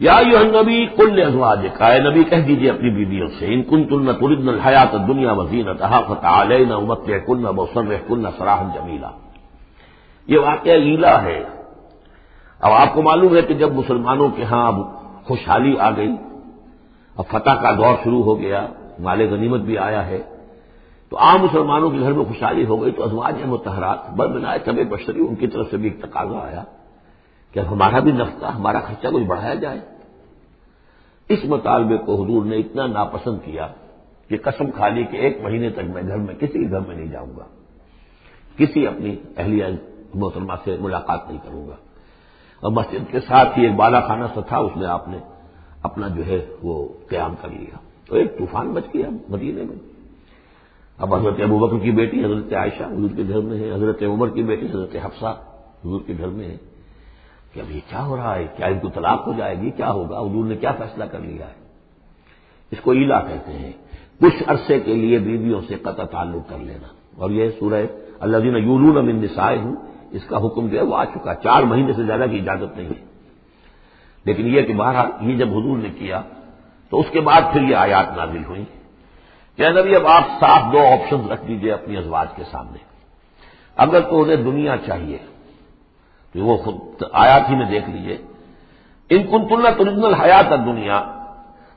یا یو نبی کل ازواج کا اے نبی، کہہ دیجیے اپنی بیویوں سے، ان کن تن تردن الحیات دنیا وزین تحافت علیہ امت کن موسم کن سراہن جمیلا۔ یہ واقعہ ایلا ہے۔ اب آپ کو معلوم ہے کہ جب مسلمانوں کے ہاں اب خوشحالی آ گئی، اب فتح کا دور شروع ہو گیا، مال غنیمت بھی آیا ہے، تو عام مسلمانوں کے گھر میں خوشحالی ہو گئی، تو ازواج متحرات بر بنائے طب بشری، ان کی طرف سے بھی ایک تقاضا آیا۔ کہ ہمارا بھی نفقہ ہمارا خرچہ کچھ بڑھایا جائے۔ اس مطالبے کو حضور نے اتنا ناپسند کیا کہ قسم کھا لی کہ ایک مہینے تک میں گھر میں، کسی گھر میں نہیں جاؤں گا۔ کسی اپنی اہلیہ محترمہ سے ملاقات نہیں کروں گا۔ اور مسجد کے ساتھ ہی ایک بالا خانہ سا تھا، اس میں آپ نے اپنا جو ہے وہ قیام کر لیا۔ تو ایک طوفان بچ گیا مدینے میں۔ اب حضرت ابو بکر کی بیٹی حضرت عائشہ حضور کے گھر میں ہے، حضرت عمر کی بیٹی حضرت حفصہ حضور کے گھر میں ہے۔ کہ اب یہ کیا ہو رہا ہے؟ کیا ان کو طلاق ہو جائے گی؟ کیا ہوگا؟ حضور نے کیا فیصلہ کر لیا ہے؟ اس کو ایلا کہتے ہیں۔ کچھ عرصے کے لیے بیویوں سے قطع تعلق کر لینا۔ اور یہ سورہ اللہ دین یولون من نسائے ہوں اس کا حکم جو ہے وہ آ چکا۔ چار مہینے سے زیادہ کی اجازت نہیں ہے۔ لیکن یہ کہ باہر یہ جب حضور نے کیا، تو اس کے بعد پھر یہ آیات نازل ہوئی کہ نبی، اب آپ صاف دو آپشن رکھ دیجیے اپنی ازواج کے سامنے۔ اگر تو انہیں دنیا چاہیے وہ خود آیات ہی میں دیکھ لیجیے۔ ان کن تلنا ترجن الحیات دنیا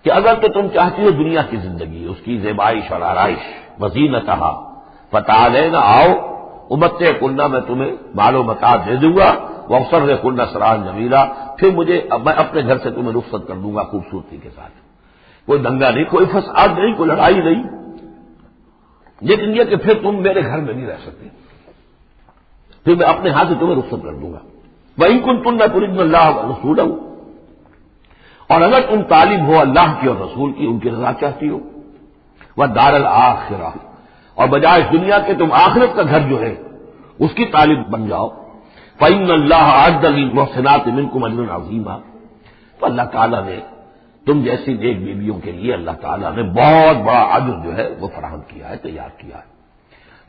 کہ اگر تو تم چاہتی ہو دنیا کی زندگی، اس کی زیبائش اور آرائش وزین کہا فتح لینا آؤ، امت کنڈا میں تمہیں مال و متا دے دوں گا وہ افسر ہے کنڈا سران جمیلا، پھر مجھے میں اپنے گھر سے تمہیں رخصت کر دوں گا خوبصورتی کے ساتھ۔ کوئی دنگا نہیں، کوئی فساد نہیں، کوئی لڑائی نہیں۔ لیکن یہ کہ پھر تم میرے گھر میں نہیں رہ سکتے۔ پھر میں اپنے ہاتھ سے تمہیں رخصت کر دوں گا۔ وہی کن تم میں پوری اللہ رسول ہوں اور اگر تم تعلیم ہو اللہ کی اور رسول کی، ان کی رضا چاہتی ہو۔ وہ دار الآخرہ اور بجائے دنیا کے تم آخرت کا گھر جو ہے، اس کی تعلیم بن جاؤ۔ فعین اللہ عز محسنات من کو مجن عظیمہ تو اللہ تعالیٰ نے تم جیسی نیک بیویوں کے لیے اللہ تعالیٰ نے بہت بڑا عجر جو ہے، وہ فراہم کیا ہے، تیار کیا ہے۔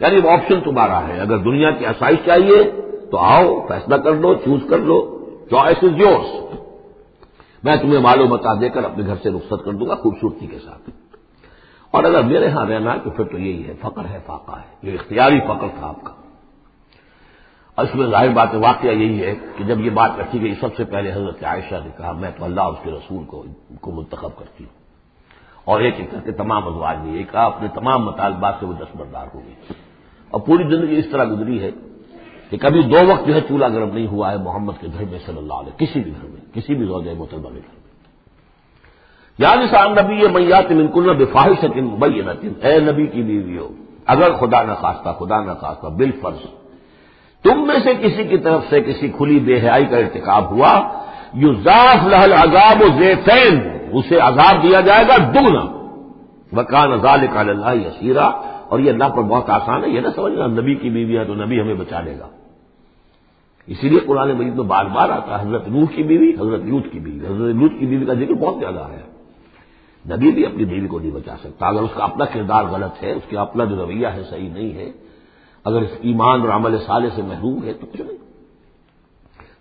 یعنی وہ آپشن تمہارا ہے۔ اگر دنیا کی آسائش چاہیے تو آؤ، فیصلہ کر لو چوز کر لو۔ چوائس از یورس میں تمہیں معلوم بتا دے کر اپنے گھر سے رخصت کر دوں گا خوبصورتی کے ساتھ۔ اور اگر میرے ہاں رہنا ہے تو پھر تو یہی ہے، فقر ہے، فاقہ ہے۔ یہ اختیاری فقر تھا آپ کا۔ اور اس میں ظاہر بات واقعہ یہی ہے کہ جب یہ بات رکھی گئی، سب سے پہلے حضرت عائشہ نے کہا، میں تو اللہ اس کے رسول کو کو منتخب کرتی ہوں۔ اور ایک ایک کر کے تمام ازواج نے یہ کہا، اپنے تمام مطالبات سے وہ دستبردار ہو گئی اور پوری زندگی اس طرح گزری ہے کہ کبھی دو وقت جو ہے چولہا گرم نہیں ہوا ہے محمد کے گھر میں صلی اللہ علیہ کسی بھی گھر میں، کسی بھی زوجہ محترمہ کے گھر میں۔ یا نسان نبی یہ میات منکل بفاہش بھائی اے نبی کی بیوی ہو اگر خدا نہ خواستہ، خدا نہ خواستہ بال فرض تم میں سے کسی کی طرف سے کسی کھلی بے حیائی کا ارتکاب ہوا یو ذاف لہل عذاب و زیفین اسے عذاب دیا جائے گا دگنا۔ وکان ازال کا اللہ یسیرا۔ اور یہ اللہ پر بہت آسان ہے، یہ نہ سمجھنا نبی کی بیوی ہے تو نبی ہمیں بچا لے گا۔ اسی لیے قرآن مجید میں بار بار آتا ہے، حضرت نوح کی بیوی، حضرت یوت کی بیوی۔ حضرت یوت کی بیوی کا ذکر بہت زیادہ ہے۔ نبی بھی اپنی بیوی کو نہیں بچا سکتا۔ اگر اس کا اپنا کردار غلط ہے، اس کا اپنا جو رویہ ہے صحیح نہیں ہے، اگر اس ایمان اور عمل سالے سے محروم ہے تو کچھ نہیں۔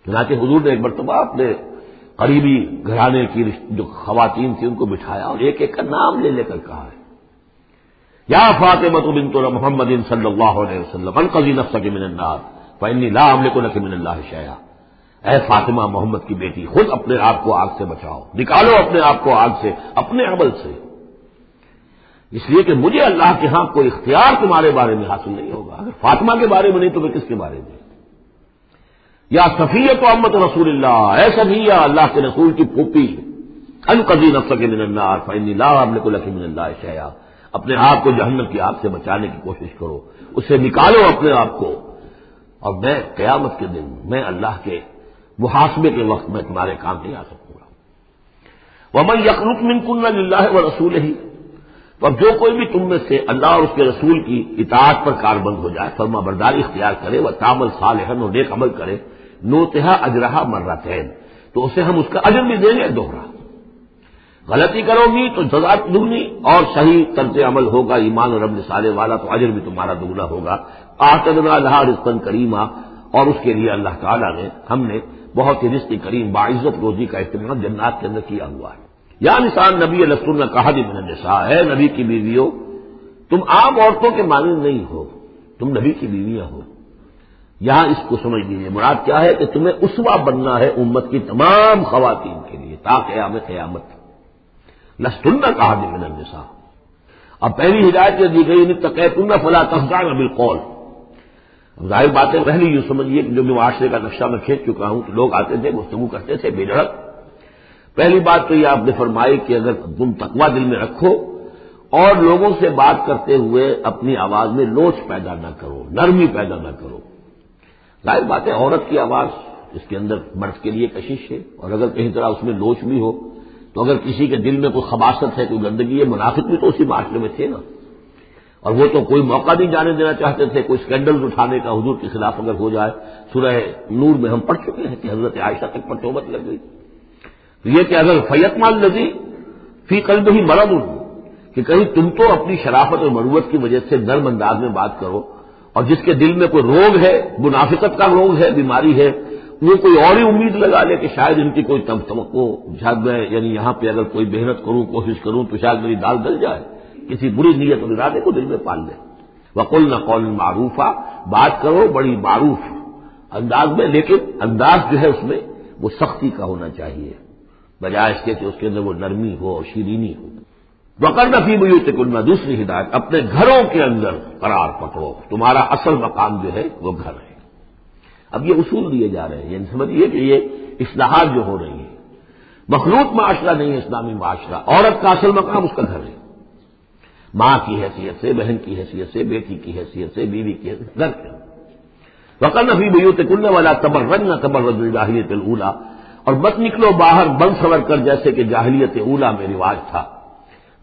چنانچہ حضور نے ایک مرتبہ اپنے قریبی گھرانے کی جو خواتین تھیں، ان کو بٹھایا اور ایک ایک کا نام لے لے کر کہا ہے۔ یا فاطمہ بنت محمد صلی اللہ علیہ وسلم القزی نفس کے من النار، فانی لا عمل کو نہ من اللہ شیا اے فاطمہ محمد کی بیٹی، خود اپنے آپ کو آگ سے بچاؤ، نکالو اپنے آپ کو آگ سے، اپنے عمل سے۔ اس لیے کہ مجھے اللہ کے ہاں کوئی اختیار تمہارے بارے میں حاصل نہیں ہوگا۔ اگر فاطمہ کے بارے میں نہیں تو میں کس کے بارے میں؟ یا صفیت و امت رسول اللہ، اے صفیہ، اللہ کے رسول کی پھوپھی القزی نفس کے من اللہ فنی اللہ ابن کو من اللہ شیا اپنے آپ کو جہنم کی آگ سے بچانے کی کوشش کرو، اسے نکالو اپنے آپ کو۔ اور میں قیامت کے دن، میں اللہ کے محاسبے کے وقت میں تمہارے کام نہیں آ سکوں گا۔ وہ من یقرک من کن اللہ و رسول ہی تو اب جو کوئی بھی تم میں سے اللہ اور اس کے رسول کی اطاعت پر کار بند ہو جائے، فرما برداری اختیار کرے وہ تامل صالحن اور نیک عمل کرے، نوتہا اجرہا مرہ تو اسے ہم اس کا اجر بھی دیں گے، دوہرا۔ غلطی کرو گی تو جزات دگنی اور صحیح طرز عمل ہوگا، ایمان اور رب سالے والا تو اجر بھی تمہارا دگنا ہوگا۔ آتدنا اللہ رسپن کریما۔ اور اس کے لیے اللہ تعالیٰ نے، ہم نے بہت ہی رشتے کریم، باعزت روزی کا استعمال جنات کے اندر کیا ہوا ہے۔ یا نسان نبی علیہ نے کہا دی میں نے ہے، نبی کی بیویوں، تم عام عورتوں کے مانند نہیں ہو، تم نبی کی بیویاں ہو۔ یہاں اس کو سمجھ لیجیے مراد کیا ہے کہ تمہیں اسوا بننا ہے امت کی تمام خواتین کے لیے، تا قیامت قیامت۔ لستن کہا دی میں نے اب پہلی ہدایت یہ دی گئی تقے تم فلا تفدان بالقول۔ ظاہر باتیں پہلی یوں سمجھیے کہ جو بھی معاشرے کا نقشہ میں کھینچ چکا ہوں کہ لوگ آتے تھے، گفتگو کرتے تھے، بے جھڑک۔ پہلی بات تو یہ آپ نے فرمائی کہ اگر تم تقوا دل میں رکھو اور لوگوں سے بات کرتے ہوئے اپنی آواز میں لوچ پیدا نہ کرو، نرمی پیدا نہ کرو۔ ظاہر بات ہے، عورت کی آواز اس کے اندر مرد کے لیے کشش ہے اور اگر کہیں طرح اس میں لوچ بھی ہو تو اگر کسی کے دل میں کوئی خباست ہے، کوئی گندگی ہے، منافق بھی تو اسی معاشرے میں تھے نا۔ اور وہ تو کوئی موقع نہیں جانے دینا چاہتے تھے، کوئی اسکینڈل اٹھانے کا حضور کے خلاف اگر ہو جائے۔ سورہ نور میں ہم پڑھ چکے ہیں کہ حضرت عائشہ تک پر توبت لگ گئی۔ تو یہ کہ اگر فیت مان لگی فی قلب ہی مرد ہوں کہ کہیں تم تو اپنی شرافت اور مروت کی وجہ سے نرم انداز میں بات کرو، اور جس کے دل میں کوئی روگ ہے، منافقت کا روگ ہے، بیماری ہے وہ کوئی اور ہی امید لگا لے کہ شاید ان کی کوئی توقع شاید میں یعنی یہاں پہ اگر کوئی محنت کروں، کوشش کروں، تو شاید میری دال گل جائے۔ کسی بری نیت اور ارادے کو دل میں پال لے۔ وقل نہ قول معروف بات کرو، بڑی معروف انداز میں، لیکن انداز جو ہے اس میں وہ سختی کا ہونا چاہیے۔ بجائے اس کے کہ اس کے اندر وہ نرمی ہو اور شیرینی ہو۔ وکر نفی بیوت دوسری ہدایت اپنے گھروں کے اندر قرار پکڑو۔ تمہارا اصل مقام جو ہے وہ گھر ہے۔ اب یہ اصول دیے جا رہے ہیں یعنی سمجھیے کہ یہ اصلاحات جو ہو رہی ہیں۔ مخلوط معاشرہ نہیں ہے، اسلامی معاشرہ۔ عورت کا اصل مقام اس کا گھر ہے۔ ماں کی حیثیت سے، بہن کی حیثیت سے، بیٹی کی حیثیت سے، بیوی کی حیثیت گھر کے۔ وکر نفی بیوت کلنے والا تبر رنگ نہ تبر رج جاہلیت اولا اور مت نکلو باہر بند سور کر جیسے کہ جاہلیت اولا میں رواج تھا۔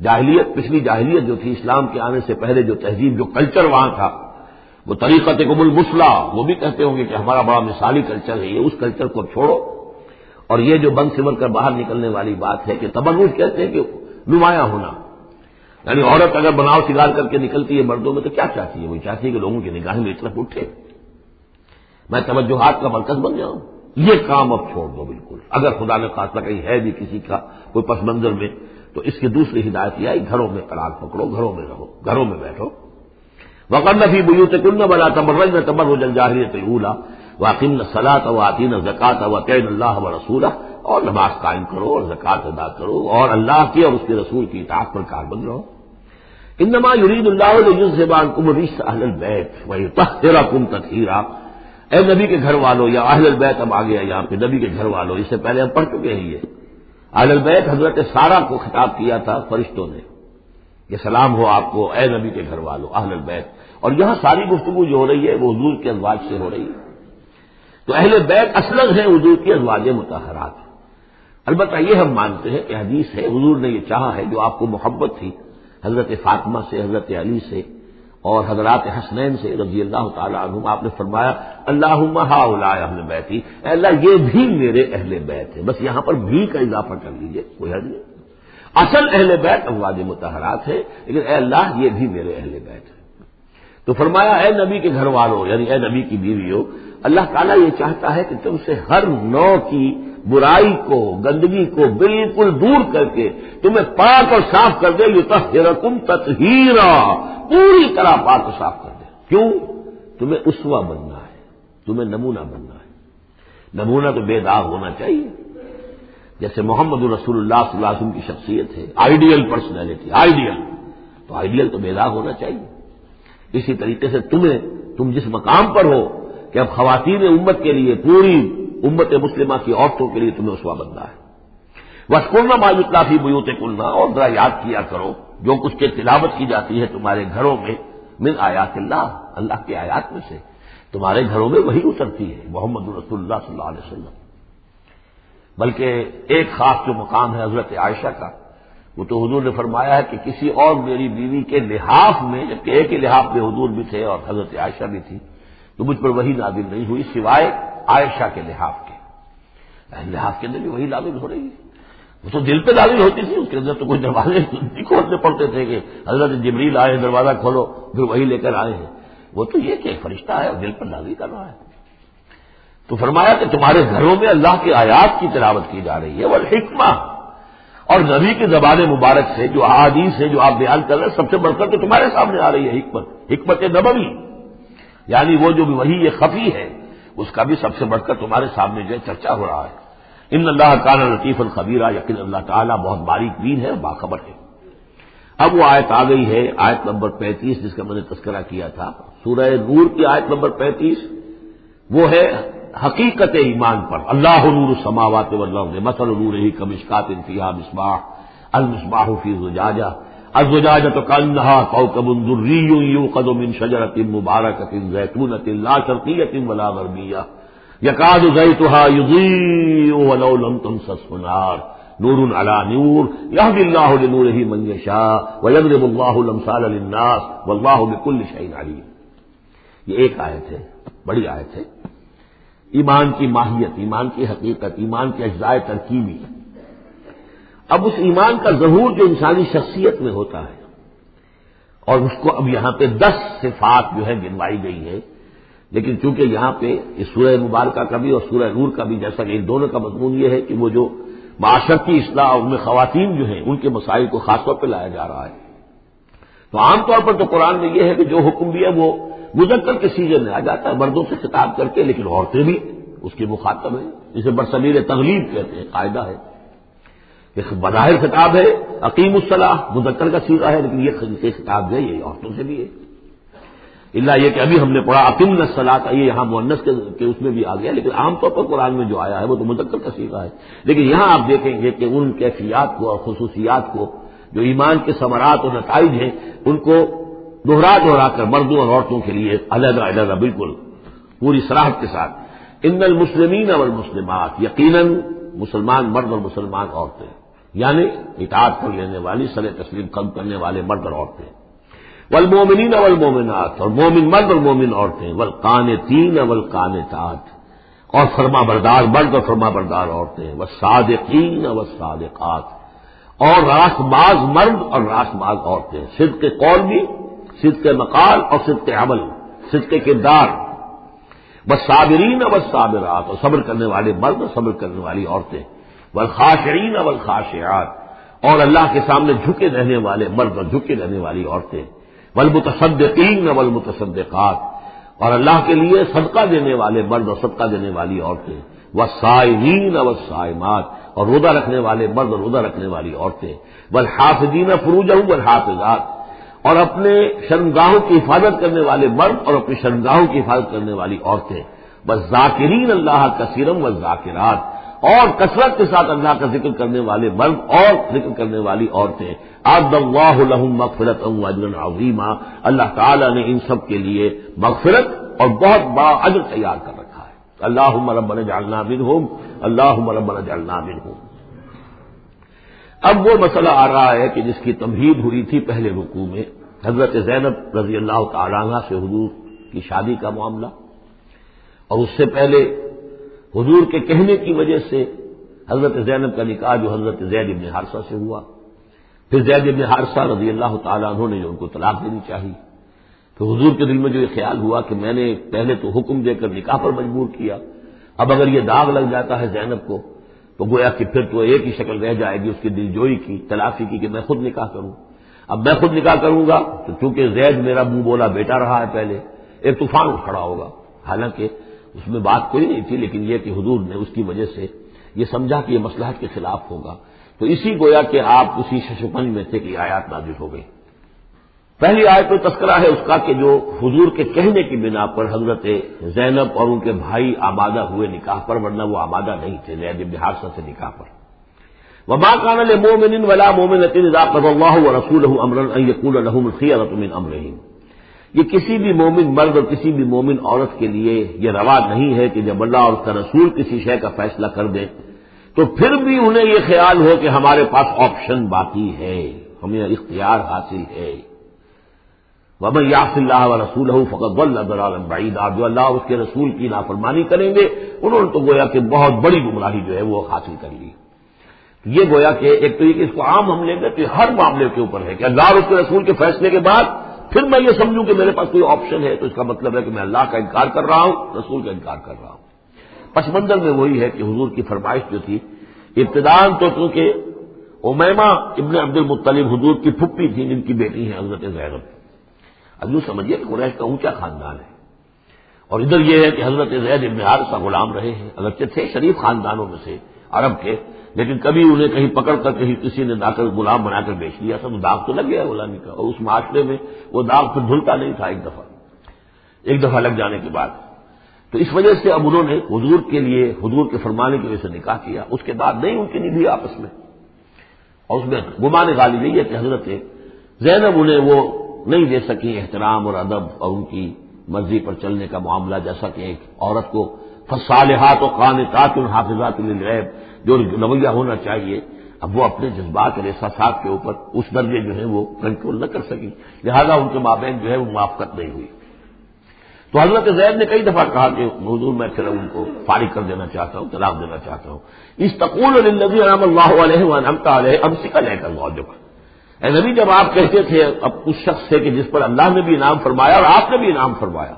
جاہلیت، پچھلی جاہلیت جو تھی اسلام کے آنے سے پہلے جو تہذیب، جو کلچر وہاں تھا۔ وہ طریقت قبول مسلح وہ بھی کہتے ہوں گے کہ ہمارا بڑا مثالی کلچر ہے، یہ اس کلچر کو چھوڑو۔ اور یہ جو بند سمر کر باہر نکلنے والی بات ہے کہ تبرج کہتے ہیں کہ نمایاں ہونا۔ یعنی عورت اگر بناؤ سگار کر کے نکلتی ہے مردوں میں تو کیا چاہتی ہے؟ وہ چاہتی ہے کہ لوگوں کی نگاہیں میری طرف اٹھے میں توجہات کا مرکز بن جاؤں۔ یہ کام اب چھوڑ دو بالکل۔ اگر خدا نے خاصہ کہیں ہے بھی کسی کا کوئی پس منظر میں، تو اس کی دوسری ہدایت یہ آئی گھروں میں قرار پکڑو، گھروں میں رہو، گھروں میں بیٹھو۔ وقن نفی بلو سے کن بلا تبر نہ تبر ہو جل جاہریت اولا واقم نہ و عطین زکات و قین اللہ و رسول اور نماز قائم کرو اور زکات ادا کرو اور اللہ کی اور اس کے رسول کی اطاعت پر کاربند رہو۔ انما یرید اللہ زبان کم رش اہل بیت وہی تیرا کم تخیرا اے نبی کے گھر والوں یا اہل البیت اب آ گیا یہاں پہ، نبی کے گھر والوں اس سے پہلے ہم پڑھ چکے ہیں یہ۔ اہل البیت حضرت سارا کو خطاب کیا تھا فرشتوں نے۔ یہ سلام ہو آپ کو، اے نبی کے گھر والوں اہل البیت۔ اور یہاں ساری گفتگو جو ہو رہی ہے وہ حضور کے ازواج سے ہو رہی ہے۔ تو اہل بیت اصل ہیں، حضور کے ازواج متحرات البتہ یہ ہم مانتے ہیں کہ حدیث ہے، حضور نے یہ چاہا ہے جو آپ کو محبت تھی، حضرت فاطمہ سے، حضرت علی سے اور حضرات حسنین سے رضی اللہ تعالیٰ عنہ آپ نے فرمایا اللہ اہل بیتی۔ اللہ، یہ بھی میرے اہل بیت ہے بس یہاں پر بھی کا اضافہ کر لیجیے کوئی حد نہیں۔ اصل اہل بیت امواج متحرات ہے لیکن اے اللہ، یہ بھی میرے اہل بیت ہے تو فرمایا، اے نبی کے گھر والوں یعنی اے نبی کی بیوی ہو اللہ تعالیٰ یہ چاہتا ہے کہ تم سے ہر نو کی برائی کو، گندگی کو بالکل دور کر کے تمہیں پاک اور صاف کر دے یہ تحرکم تطہیرا۔ پوری طرح پاک و صاف کر دے۔ کیوں؟ تمہیں اسوا بننا ہے، تمہیں نمونہ بننا ہے۔ نمونہ تو بے داغ ہونا چاہیے۔ جیسے محمد الرسول اللہ صلی اللہ علیہ وسلم کی شخصیت ہے، آئیڈیل پرسنالٹی، آئیڈیل۔ تو آئیڈیل تو بے داغ ہونا چاہیے۔ اسی طریقے سے تمہیں، تم جس مقام پر ہو کہ اب خواتین امت کے لیے، پوری امت مسلمہ کی عورتوں کے لیے تمہیں اسوا بننا ہے۔ وسکرنا مایوتلافی بیوت کلنا اور ذرا یاد کیا کرو، جو کچھ کے تلاوت کی جاتی ہے تمہارے گھروں میں، من آیات اللہ اللہ کے آیات میں سے۔ تمہارے گھروں میں وہی اترتی ہے، محمد رسول اللہ صلی اللہ علیہ وسلم۔ بلکہ ایک خاص جو مقام ہے حضرت عائشہ کا وہ تو حضور نے فرمایا ہے کہ کسی اور میری بیوی کے لحاف میں، جبکہ ایک ہی لحاف میں حضور بھی تھے اور حضرت عائشہ بھی تھی تو مجھ پر وہی نادل نہیں ہوئی سوائے عائشہ کے لحاف کے۔ لحاف کے اندر بھی وہی نادل ہو رہی ہے۔ وہ تو دل پہ نادل ہوتی تھی، اس کے اندر تو کوئی دروازے کھولنے پڑتے تھے کہ حضرت جبریل آئے، دروازہ کھولو، پھر وہی لے کر آئے ہیں۔ وہ تو یہ کہ فرشتہ ہے اور دل پر نازل کر رہا ہے۔ تو فرمایا کہ تمہارے گھروں میں اللہ کی آیات کی تلاوت کی جا رہی ہے وہ حکمہ اور نبی کے زبان مبارک سے جو احادیث ہے جو آپ بیان کر رہے ہیں، سب سے بڑھ کر تو تمہارے سامنے آ رہی ہے حکمت حکمت نبوی۔ یعنی وہ جو وہی یہ خفی ہے، اس کا بھی سب سے بڑھ کر تمہارے سامنے جو ہے چرچا ہو رہا ہے۔ ان اللہ کان لطیف الخبیرہ یقین اللہ تعالیٰ بہت باریک بین ہے، باخبر ہے۔ اب وہ آیت آ گئی ہے، آیت نمبر پینتیس، جس کا میں نے تذکرہ کیا تھا۔ سورہ نور کی آیت نمبر پینتیس، وہ ہے حقیقت ایمان پر اللہ نور سماوات والارض مثل نور ہی کمشکات انفیہ مصباح، المصباح فی زجاجہ۔ الزجاجہ تو کانہا کوکب دری یوقد من شجرت مبارکت زیتونت لا شرقیت ولا غربیہ۔ یکاد زیتها یضیء ولو لم تمسس نار۔ نور علی نور، یهدی اللہ لنورہ من یشاء ویضرب اللہ الامثال للناس، واللہ بكل شیء علیم۔ یہ ایک آیت ہے، بڑی آیت ہے۔ ایمان کی ماہیت، ایمان کی حقیقت، ایمان کے اجزائے ترکیبی۔ اب اس ایمان کا ظہور جو انسانی شخصیت میں ہوتا ہے، اور اس کو اب یہاں پہ دس صفات جو ہے گنوائی گئی ہے لیکن چونکہ یہاں پہ اس سورہ مبارکہ کا بھی اور سورہ نور کا بھی جیسا کہ ان دونوں کا مضمون یہ ہے کہ وہ جو معاشرتی اصلاح ان میں خواتین جو ہیں، ان کے مسائل کو خاص طور پہ لایا جا رہا ہے۔ تو عام طور پر تو قرآن میں یہ ہے کہ جو حکم بھی ہے وہ مذکر کے سیزن میں آ جاتا ہے، مردوں سے خطاب کر کے، لیکن عورتیں بھی اس کی مخاطب ہیں، جسے برسمیر تغلیب کہتے ہیں، قاعدہ ہے۔ ایک بظاہر خطاب ہے عقیم الصلاح، مذکر کا سیزا ہے، لیکن یہ خطاب ہے، یہ عورتوں سے بھی ہے۔ اللہ یہ کہ ابھی ہم نے پڑھا عقیم نسلا کا یہ یہاں مونس کے اس میں بھی آ گیا، لیکن عام طور پر قرآن میں جو آیا ہے وہ تو مذکر کا سیزا ہے۔ لیکن یہاں آپ دیکھیں گے کہ ان کیفیات کو اور خصوصیات کو جو ایمان کے ثمرات اور نتائج ہیں، ان کو دوہرا دوہرا کر مردوں اور عورتوں کے لیے علیحدہ علیحدہ بالکل پوری سراہد کے ساتھ۔ ان المسلمین اور مسلمات یقیناً مسلمان مرد اور مسلمان عورتیں یعنی اطاعت کر لینے والی سر تسلیم کم کرنے والے مرد اور عورتیں۔ والمومنین والمومنات اور مومن مرد اور مومن عورتیں ول کان تین اول کان اور فرما بردار مرد اور فرما بردار عورتیں وہ صادقین و صادقات اور راس باز مرد اور راس باز عورتیں۔ صدق قول بھی صدق مقال اور صدق عمل، صدق کردار۔ بس صابرین بس صابرات اور صبر کرنے والے مرد اور صبر کرنے والی عورتیں۔ والخاشعین والخاشعات، اور اللہ کے سامنے جھکے رہنے والے مرد اور جھکے رہنے والی عورتیں۔ والمتصدقین والمتصدقات، اور اللہ کے لیے صدقہ دینے والے مرد اور صدقہ دینے والی عورتیں۔ وہ سائمین و سائمات اور روزہ رکھنے والے مرد اور روزہ رکھنے والی عورتیں۔ بل حافظین فروج ہوں حافظات اور اپنے شرمگاہوں کی حفاظت کرنے والے مرد اور اپنی شرمگاہوں کی حفاظت کرنے والی عورتیں۔ بس ذاکرین اللہ کا سیرم و ذاکرات اور کثرت کے ساتھ اللہ کا ذکر کرنے والے مرد اور ذکر کرنے والی عورتیں۔ آد اللہ مغفرت عظیمہ اللہ تعالیٰ نے ان سب کے لیے مغفرت اور بہت بڑا عجر تیار کر رکھا۔ اللہ مربن جالنا بن ہوں اللہ مربن جالنا بن اب وہ مسئلہ آ رہا ہے کہ جس کی تمہید ہوئی تھی پہلے رکوع میں، حضرت زینب رضی اللہ تعالیٰ سے حضور کی شادی کا معاملہ۔ اور اس سے پہلے حضور کے کہنے کی وجہ سے حضرت زینب کا نکاح جو حضرت زید ابن حارثہ سے ہوا۔ پھر زید ابن حارثہ رضی اللہ تعالیٰ عنہ نے جو ان کو طلاق دینی چاہیے تو حضور کے دل میں جو یہ خیال ہوا کہ میں نے پہلے تو حکم دے کر نکاح پر مجبور کیا، اب اگر یہ داغ لگ جاتا ہے زینب کو، تو گویا کہ پھر تو ایک ہی شکل رہ جائے گی، اس کی دل جوئی کی، تلافی کی کہ میں خود نکاح کروں۔ اب میں خود نکاح کروں گا تو چونکہ زید میرا منہ بولا بیٹا رہا ہے پہلے، ایک طوفان کھڑا ہوگا۔ حالانکہ اس میں بات کوئی نہیں تھی، لیکن یہ کہ حضور نے اس کی وجہ سے یہ سمجھا کہ یہ مسلحت کے خلاف ہوگا۔ تو اسی گویا کہ آپ اسی ششپنج میں تھے کہ آیات نازل ہو گئی پہلی آیت تو تذکرہ ہے اس کا کہ جو حضور کے کہنے کی بنا پر حضرت زینب اور ان کے بھائی آبادہ ہوئے نکاح پر، ورنہ وہ آبادہ نہیں تھے، زید بحار سے نکاح پر۔ وما كان لمؤمن ولا مؤمنة اذا قضى الله من یہ کسی بھی مومن مرد اور کسی بھی مومن عورت کے لیے یہ روا نہیں ہے کہ جب اللہ اور اس کا رسول کسی شے کا فیصلہ کر دے، تو پھر بھی انہیں یہ خیال ہو کہ ہمارے پاس آپشن باقی ہے، ہمیں اختیار حاصل ہے۔ وب یاس اللہ و رسول فقط اللہ بعید آپ جو اللہ اس کے رسول کی نافرمانی کریں گے، انہوں نے تو گویا کہ بہت بڑی گمراہی جو ہے وہ حاصل کر لی۔ یہ گویا کہ ایک طریقے اس کو عام ہم لیں گے تو ہر معاملے کے اوپر ہے کہ اللہ اور اس کے رسول کے فیصلے کے بعد پھر میں یہ سمجھوں کہ میرے پاس کوئی آپشن ہے تو اس کا مطلب ہے کہ میں اللہ کا انکار کر رہا ہوں، رسول کا انکار کر رہا ہوں۔ پس منظر میں وہی ہے کہ حضور کی فرمائش جو تھی، ابتدان تو چونکہ امیما ابن عبد المطلب حضور کی پھپھی تھی جن کی بیٹی ہیں حضرت زینب۔ اب یوں سمجھیے کہ قریش کا اونچا خاندان ہے۔ اور ادھر یہ ہے کہ حضرت زید ابن حارثہ غلام رہے ہیں، اگرچہ تھے شریف خاندانوں میں سے عرب کے، لیکن کبھی انہیں کہیں پکڑ کر کہیں کسی نے لا کر غلام بنا کر بیچ لیا تھا تو داغ تو لگ گیا غلامی کا، اور اس معاشرے میں وہ داغ پھر دھلتا نہیں تھا ایک دفعہ۔ ایک دفعہ لگ جانے کے بعد۔ تو اس وجہ سے اب انہوں نے حضور کے لیے، حضور کے فرمانے کی وجہ سے نکاح کیا۔ اس کے بعد نہیں، ان کی نبھی آپس میں۔ اور اس میں گمانے والی نہیں ہے کہ حضرت زینب انہیں وہ نہیں دے سکی احترام اور ادب اور ان کی مرضی پر چلنے کا معاملہ، جیسا کہ ایک عورت کو فصالحات و قان تعطل حافظات الغیب، جو رویہ ہونا چاہیے، اب وہ اپنے جذبات اور احساسات کے اوپر اس درجے جو ہے وہ کنٹرول نہ کر سکی لہذا ان کے مابین جو ہے وہ موافقت نہیں ہوئی۔ تو حضرت زید نے کئی دفعہ کہا کہ حضور میں پھر ان کو فارغ کر دینا چاہتا ہوں، طلاق دینا چاہتا ہوں۔ اس تقول النبی رحم اللہ علیہ علیہ اب سکل ہے کر موجود اے نبی، جب آپ کہتے تھے اب اس شخص سے کہ جس پر اللہ نے بھی انعام فرمایا اور آپ نے بھی انعام فرمایا،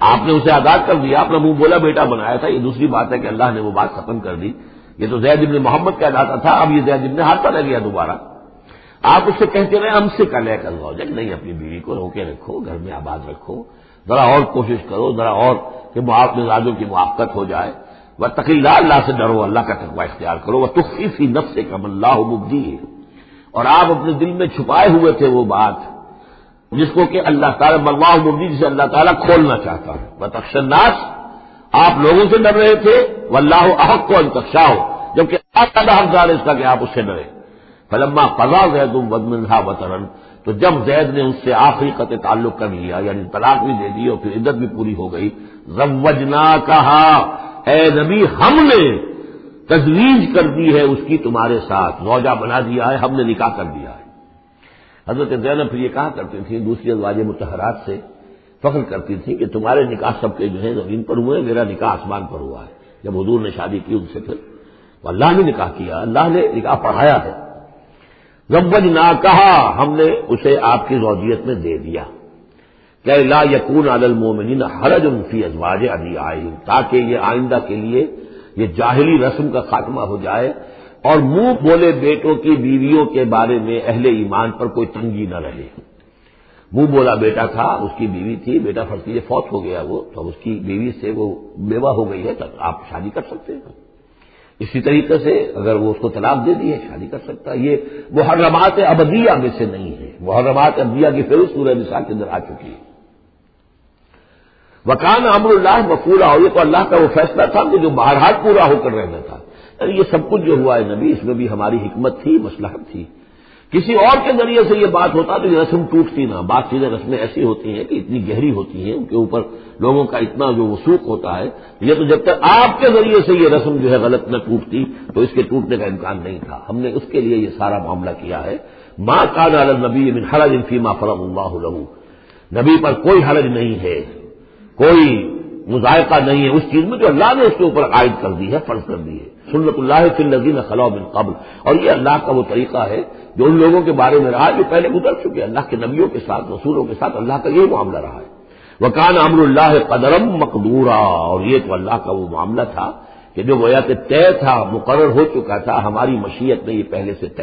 آپ نے اسے آزاد کر دیا اپنا منہ بولا بیٹا بنایا تھا، یہ دوسری بات ہے کہ اللہ نے وہ بات ختم کر دی۔ یہ تو زید ابن محمد کا کہلاتا تھا، اب یہ زید ابن ہاتھ پر رہ گیا دوبارہ۔ آپ اس سے کہتے رہے، ہم سے کل ہے کل روجک نہیں، اپنی بیوی کو روکے رکھو، گھر میں آباد رکھو۔ ذرا اور کوشش کرو، ذرا اور کہ مزاجوں کی موافقت ہو جائے۔ وہ تقیلا اللہ سے ڈرو، اللہ کا تقوا اختیار کرو۔ وہ تخفی نفس سے کم اللہ مبدی ہے اور آپ اپنے دل میں چھپائے ہوئے تھے وہ بات جس کو کہ اللہ تعالیٰ ملواہ مبدی جسے اللہ تعالیٰ کھولنا چاہتا ہے۔ وہ تخشناس آپ لوگوں سے ڈر رہے تھے وہ اللہ احق کو انتخشا ہو جبکہ آپ کا حقدار اس کا کہ آپ اس سے ڈرے۔ فلما قضا زید بدمنہا وطرن تو جب زید نے اس سے آخری قطع تعلق کر لیا یعنی طلاق بھی دے دی اور پھر عدت بھی پوری ہو گئی زوجنا کہا اے نبی، ہم نے تجویز کر دی ہے اس کی تمہارے ساتھ۔ روجہ بنا دیا ہے، ہم نے نکاح کر دیا ہے۔ حضرت زینب پھر یہ کہا کرتی تھی دوسری ازواج متحرات سے فخر کرتی تھی کہ تمہارے نکاح سب کے جو ہے زمین پر ہوئے، میرا نکاح آسمان پر ہوا ہے۔ جب حضور نے شادی کی ان سے پھر، تو اللہ نے نکاح کیا، اللہ نے نکاح پڑھایا ہے۔ زبج نہ کہا، ہم نے اسے آپ کی روزیت میں دے دیا۔ کہ لا یقون عدل مومنین حرج انفی ازواج ابھی آئی تاکہ یہ آئندہ کے لیے یہ جاہلی رسم کا خاتمہ ہو جائے اور منہ بولے بیٹوں کی بیویوں کے بارے میں اہل ایمان پر کوئی تنگی نہ رہے۔ منہ بولا بیٹا تھا، اس کی بیوی تھی، بیٹا فرض کیجیے فوت ہو گیا وہ، تو اس کی بیوی سے وہ بیوہ ہو گئی ہے، تب آپ شادی کر سکتے ہیں۔ اسی طریقے سے اگر وہ اس کو طلاق دے دی ہے، شادی کر سکتا ہے۔ یہ محرمات ابدیہ میں سے نہیں ہے۔ محرمات ابدیہ کی پھر سورہ نساء کے اندر آ چکی ہے۔ وکان امر اللہ مقورہ ہو یہ تو اللہ کا وہ فیصلہ تھا کہ جو بہرحال پورا ہو کر رہنا تھا۔ یعنی یہ سب کچھ جو ہوا ہے نبی، اس میں بھی ہماری حکمت تھی مسلحت تھی۔ کسی اور کے ذریعے سے یہ بات ہوتا تو یہ رسم ٹوٹتی نہ بات چیزیں رسمیں ایسی ہوتی ہیں کہ اتنی گہری ہوتی ہیں، ان کے اوپر لوگوں کا اتنا جو وسوخ ہوتا ہے، یہ تو جب تک آپ کے ذریعے سے یہ رسم جو ہے غلط نہ ٹوٹتی، تو اس کے ٹوٹنے کا امکان نہیں تھا۔ ہم نے اس کے لیے یہ سارا معاملہ کیا ہے۔ ماں کا نبی حرج انفیما فرم اللہ نبی پر کوئی حرج نہیں ہے۔ کوئی مذائقہ نہیں ہے اس چیز میں جو اللہ نے اس کے اوپر عائد کر دی ہے، فرض کر دی ہے۔ سنت اللہ فی النزین خلا بن قبل۔ اور یہ اللہ کا وہ طریقہ ہے جو ان لوگوں کے بارے میں رہا جو پہلے گزر چکے اللہ کے نبیوں کے ساتھ، رسولوں کے ساتھ اللہ کا یہ معاملہ رہا ہے۔ وہ کان امر اللہ قدرم مقدورہ اور یہ تو اللہ کا وہ معاملہ تھا کہ جو گویا کہ طے تھا، مقرر ہو چکا تھا، ہماری مشیت نے یہ پہلے سے طے